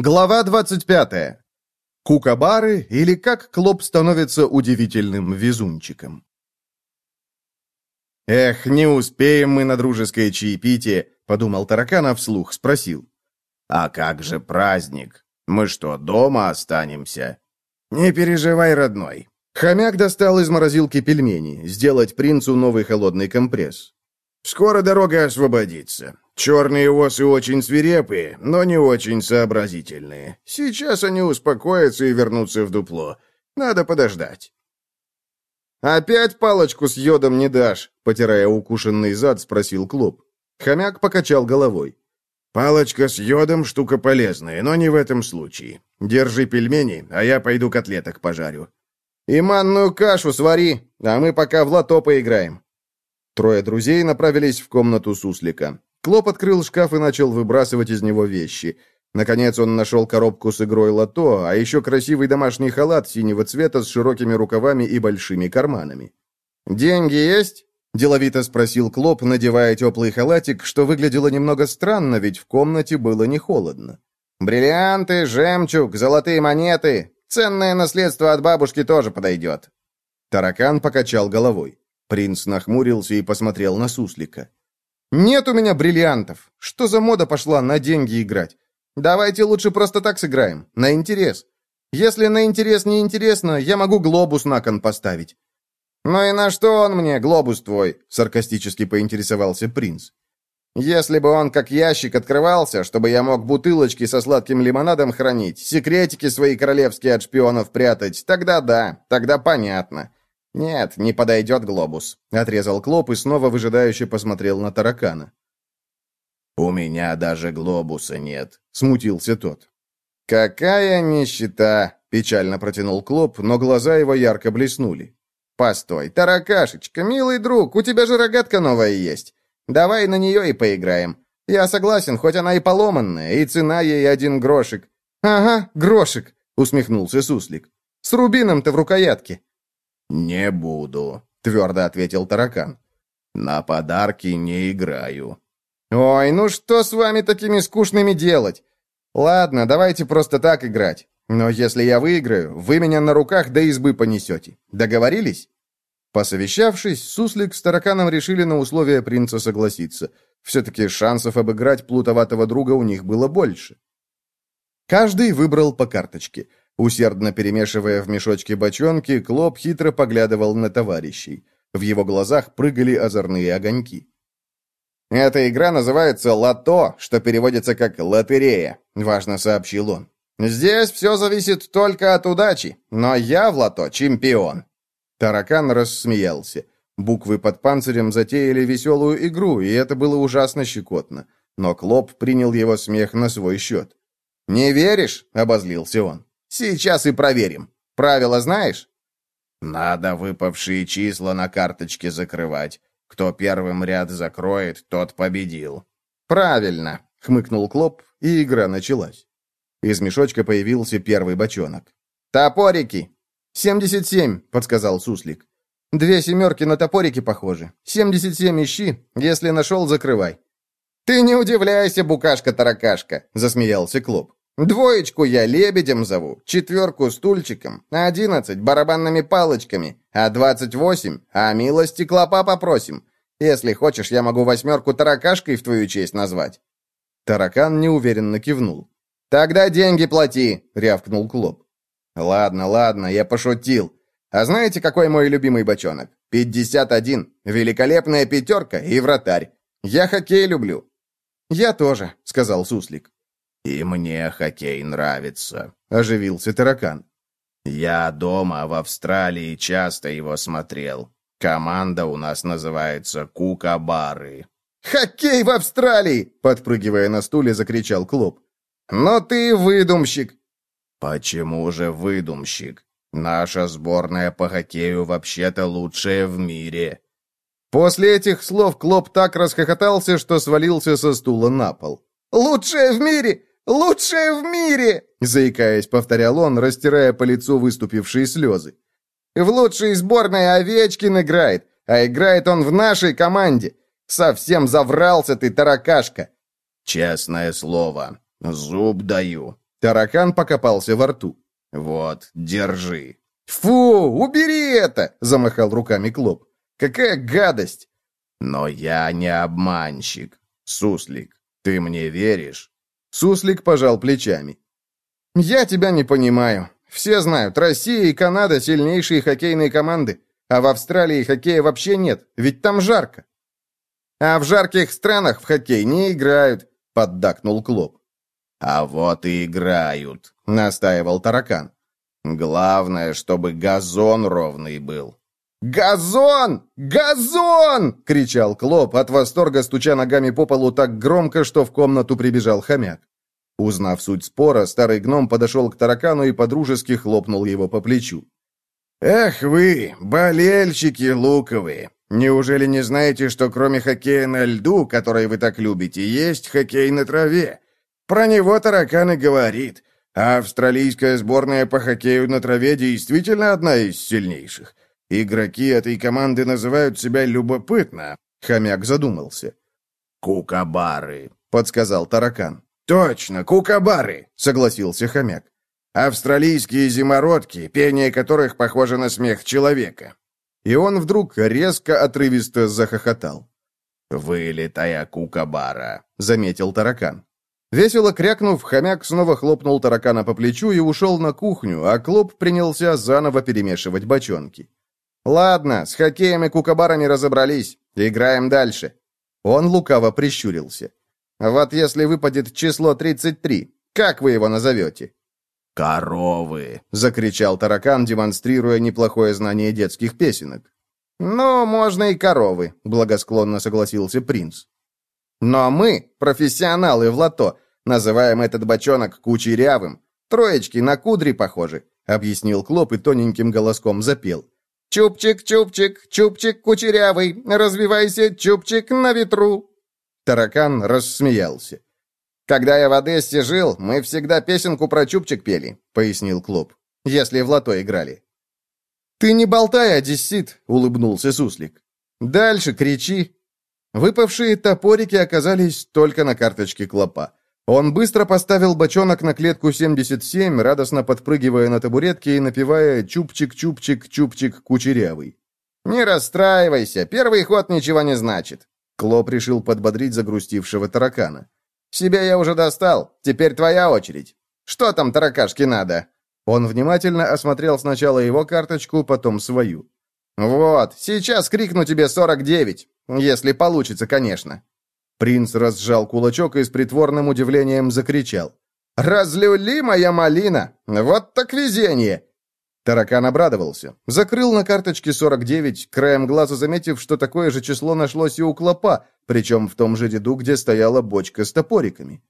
Глава 25. Кукабары или как Клоп становится удивительным везунчиком. «Эх, не успеем мы на дружеское чаепитие», — подумал таракан, а вслух спросил. «А как же праздник? Мы что, дома останемся?» «Не переживай, родной». Хомяк достал из морозилки пельмени, сделать принцу новый холодный компресс. «Скоро дорога освободится. Черные осы очень свирепые, но не очень сообразительные. Сейчас они успокоятся и вернутся в дупло. Надо подождать. «Опять палочку с йодом не дашь?» — потирая укушенный зад, спросил Клоп. Хомяк покачал головой. «Палочка с йодом — штука полезная, но не в этом случае. Держи пельмени, а я пойду котлеток пожарю». «И манную кашу свари, а мы пока в лото поиграем». Трое друзей направились в комнату суслика. Клоп открыл шкаф и начал выбрасывать из него вещи. Наконец он нашел коробку с игрой лото, а еще красивый домашний халат синего цвета с широкими рукавами и большими карманами. «Деньги есть?» – деловито спросил Клоп, надевая теплый халатик, что выглядело немного странно, ведь в комнате было не холодно. «Бриллианты, жемчуг, золотые монеты. Ценное наследство от бабушки тоже подойдет». Таракан покачал головой. Принц нахмурился и посмотрел на суслика. «Нет у меня бриллиантов. Что за мода пошла на деньги играть? Давайте лучше просто так сыграем, на интерес. Если на интерес не интересно, я могу глобус на кон поставить». «Ну и на что он мне, глобус твой?» — саркастически поинтересовался принц. «Если бы он как ящик открывался, чтобы я мог бутылочки со сладким лимонадом хранить, секретики свои королевские от шпионов прятать, тогда да, тогда понятно. «Нет, не подойдет глобус», — отрезал Клоп и снова выжидающе посмотрел на таракана. «У меня даже глобуса нет», — смутился тот. «Какая нищета!» — печально протянул Клоп, но глаза его ярко блеснули. «Постой, таракашечка, милый друг, у тебя же рогатка новая есть. Давай на нее и поиграем. Я согласен, хоть она и поломанная, и цена ей один грошек». «Ага, грошек», — усмехнулся Суслик. «С рубином-то в рукоятке». «Не буду», — твердо ответил таракан. «На подарки не играю». «Ой, ну что с вами такими скучными делать? Ладно, давайте просто так играть. Но если я выиграю, вы меня на руках до избы понесете. Договорились?» Посовещавшись, Суслик с тараканом решили на условия принца согласиться. Все-таки шансов обыграть плутоватого друга у них было больше. Каждый выбрал по карточке. Усердно перемешивая в мешочке бочонки, Клоп хитро поглядывал на товарищей. В его глазах прыгали озорные огоньки. «Эта игра называется «Лото», что переводится как «лотерея», — важно сообщил он. «Здесь все зависит только от удачи, но я в лото чемпион». Таракан рассмеялся. Буквы под панцирем затеяли веселую игру, и это было ужасно щекотно. Но Клоп принял его смех на свой счет. «Не веришь?» — обозлился он. Сейчас и проверим. Правила знаешь? Надо выпавшие числа на карточке закрывать. Кто первым ряд закроет, тот победил. Правильно, хмыкнул Клоп, и игра началась. Из мешочка появился первый бочонок. «Топорики!» «Семьдесят семь», — подсказал Суслик. «Две семерки на топорики похожи. Семьдесят семь ищи. Если нашел, закрывай». «Ты не удивляйся, букашка-таракашка», — засмеялся Клоп. Двоечку я лебедем зову, четверку стульчиком, одиннадцать барабанными палочками, а двадцать восемь, а милости клопа попросим. Если хочешь, я могу восьмерку таракашкой в твою честь назвать». Таракан неуверенно кивнул. «Тогда деньги плати», — рявкнул Клоп. «Ладно, ладно, я пошутил. А знаете, какой мой любимый бочонок? Пятьдесят один. Великолепная пятерка и вратарь. Я хоккей люблю». «Я тоже», — сказал Суслик. «И мне хоккей нравится», — оживился таракан. «Я дома в Австралии часто его смотрел. Команда у нас называется Кукабары». «Хоккей в Австралии!» — подпрыгивая на стуле, закричал Клоп. «Но ты выдумщик!» «Почему же выдумщик? Наша сборная по хоккею вообще-то лучшая в мире». После этих слов Клоп так расхохотался, что свалился со стула на пол. «Лучшая в мире! «Лучшая в мире!» — заикаясь, повторял он, растирая по лицу выступившие слезы. «В лучшей сборной Овечкин играет, а играет он в нашей команде. Совсем заврался ты, таракашка!» «Честное слово, зуб даю. Таракан покопался во рту. «Вот, держи». «Фу, убери это!» — замахал руками Клоп. «Какая гадость!» «Но я не обманщик. Суслик, ты мне веришь?» Суслик пожал плечами. «Я тебя не понимаю. Все знают, Россия и Канада — сильнейшие хоккейные команды, а в Австралии хоккея вообще нет, ведь там жарко». «А в жарких странах в хоккей не играют», — поддакнул Клоп. «А вот и играют», — настаивал таракан. «Главное, чтобы газон ровный был». «Газон! Газон!» — кричал Клоп, от восторга стуча ногами по полу так громко, что в комнату прибежал хомяк. Узнав суть спора, старый гном подошел к таракану и подружески хлопнул его по плечу. «Эх вы, болельщики луковые! Неужели не знаете, что кроме хоккея на льду, который вы так любите, есть хоккей на траве? Про него таракан и говорит. А австралийская сборная по хоккею на траве действительно одна из сильнейших. Игроки этой команды называют себя любопытно. Хомяк задумался. «Кукабары», — подсказал таракан. «Точно, кукабары», — согласился хомяк. «Австралийские зимородки, пение которых похоже на смех человека». И он вдруг резко отрывисто захохотал. «Вылетая кукабара», — заметил таракан. Весело крякнув, хомяк снова хлопнул таракана по плечу и ушел на кухню, а Клоп принялся заново перемешивать бочонки. «Ладно, с хоккеем и кукабарами разобрались. Играем дальше». Он лукаво прищурился. «Вот если выпадет число 33, как вы его назовете?» «Коровы!» — закричал таракан, демонстрируя неплохое знание детских песенок. «Ну, можно и коровы», — благосклонно согласился принц. Но мы, профессионалы в лото, называем этот бочонок кучерявым. Троечки на кудри похожи», — объяснил Клоп и тоненьким голоском запел. «Чупчик, чупчик, чупчик кучерявый, развивайся, чупчик, на ветру». Таракан рассмеялся. «Когда я в Одессе жил, мы всегда песенку про чупчик пели», — пояснил Клоп, «если в лото играли». «Ты не болтай, одессит», — улыбнулся Суслик. «Дальше кричи, Выпавшие топорики оказались только на карточке клопа. Он быстро поставил бочонок на клетку 77, радостно подпрыгивая на табуретке и напевая «Чупчик-чупчик-чупчик кучерявый». «Не расстраивайся, первый ход ничего не значит», — Клоп решил подбодрить загрустившего таракана. «Себя я уже достал, теперь твоя очередь. Что там таракашке надо?» Он внимательно осмотрел сначала его карточку, потом свою. «Вот, сейчас крикну тебе 49. Если получится, конечно». Принц разжал кулачок и с притворным удивлением закричал. «Разлюли моя малина! Вот так везение!» Таракан обрадовался. Закрыл на карточке 49, краем глаза заметив, что такое же число нашлось и у клопа, причем в том же деду, где стояла бочка с топориками.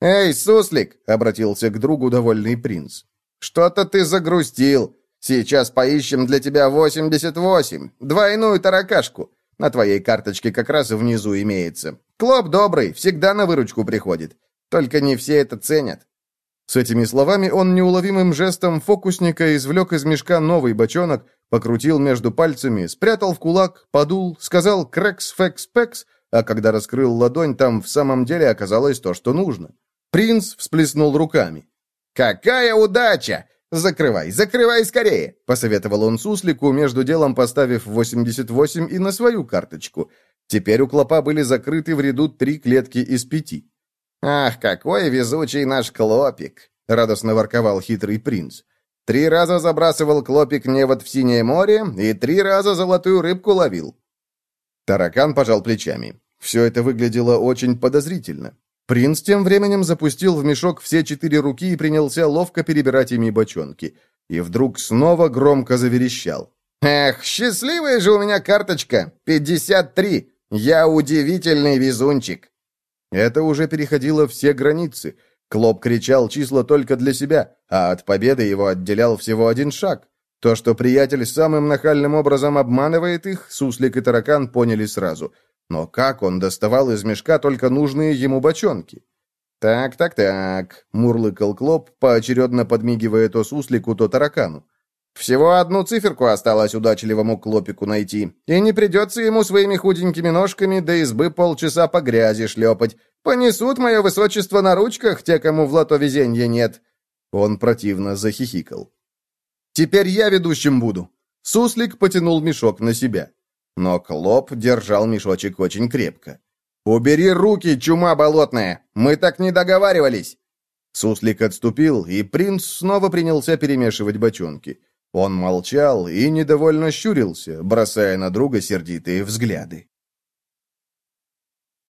«Эй, суслик!» — обратился к другу довольный принц. «Что-то ты загрустил. Сейчас поищем для тебя 88, двойную таракашку. На твоей карточке как раз внизу имеется. Клоп добрый, всегда на выручку приходит. Только не все это ценят». С этими словами он неуловимым жестом фокусника извлек из мешка новый бочонок, покрутил между пальцами, спрятал в кулак, подул, сказал «крекс-фекс-пекс», а когда раскрыл ладонь, там в самом деле оказалось то, что нужно. Принц всплеснул руками. «Какая удача! «Закрывай, закрывай скорее!» — посоветовал он суслику, между делом поставив 88 и на свою карточку. Теперь у клопа были закрыты в ряду три клетки из пяти. «Ах, какой везучий наш клопик!» — радостно ворковал хитрый принц. «Три раза забрасывал клопик невод в синее море и три раза золотую рыбку ловил». Таракан пожал плечами. Все это выглядело очень подозрительно. Принц тем временем запустил в мешок все четыре руки и принялся ловко перебирать ими бочонки. И вдруг снова громко заверещал. «Эх, счастливая же у меня карточка! 53! Я удивительный везунчик!» Это уже переходило все границы. Клоп кричал числа только для себя, а от победы его отделял всего один шаг. То, что приятель самым нахальным образом обманывает их, Суслик и Таракан поняли сразу — но как он доставал из мешка только нужные ему бочонки? «Так, так, так», — мурлыкал Клоп, поочередно подмигивая то суслику, то таракану. Всего одну циферку осталось удачливому клопику найти, и не придется ему своими худенькими ножками до избы полчаса по грязи шлепать. Понесут мое высочество на ручках те, кому в лото везенья нет». Он противно захихикал. «Теперь я ведущим буду». Суслик потянул мешок на себя. Но Клоп держал мешочек очень крепко. «Убери руки, чума болотная! Мы так не договаривались!» Суслик отступил, и принц снова принялся перемешивать бочонки. Он молчал и недовольно щурился, бросая на друга сердитые взгляды.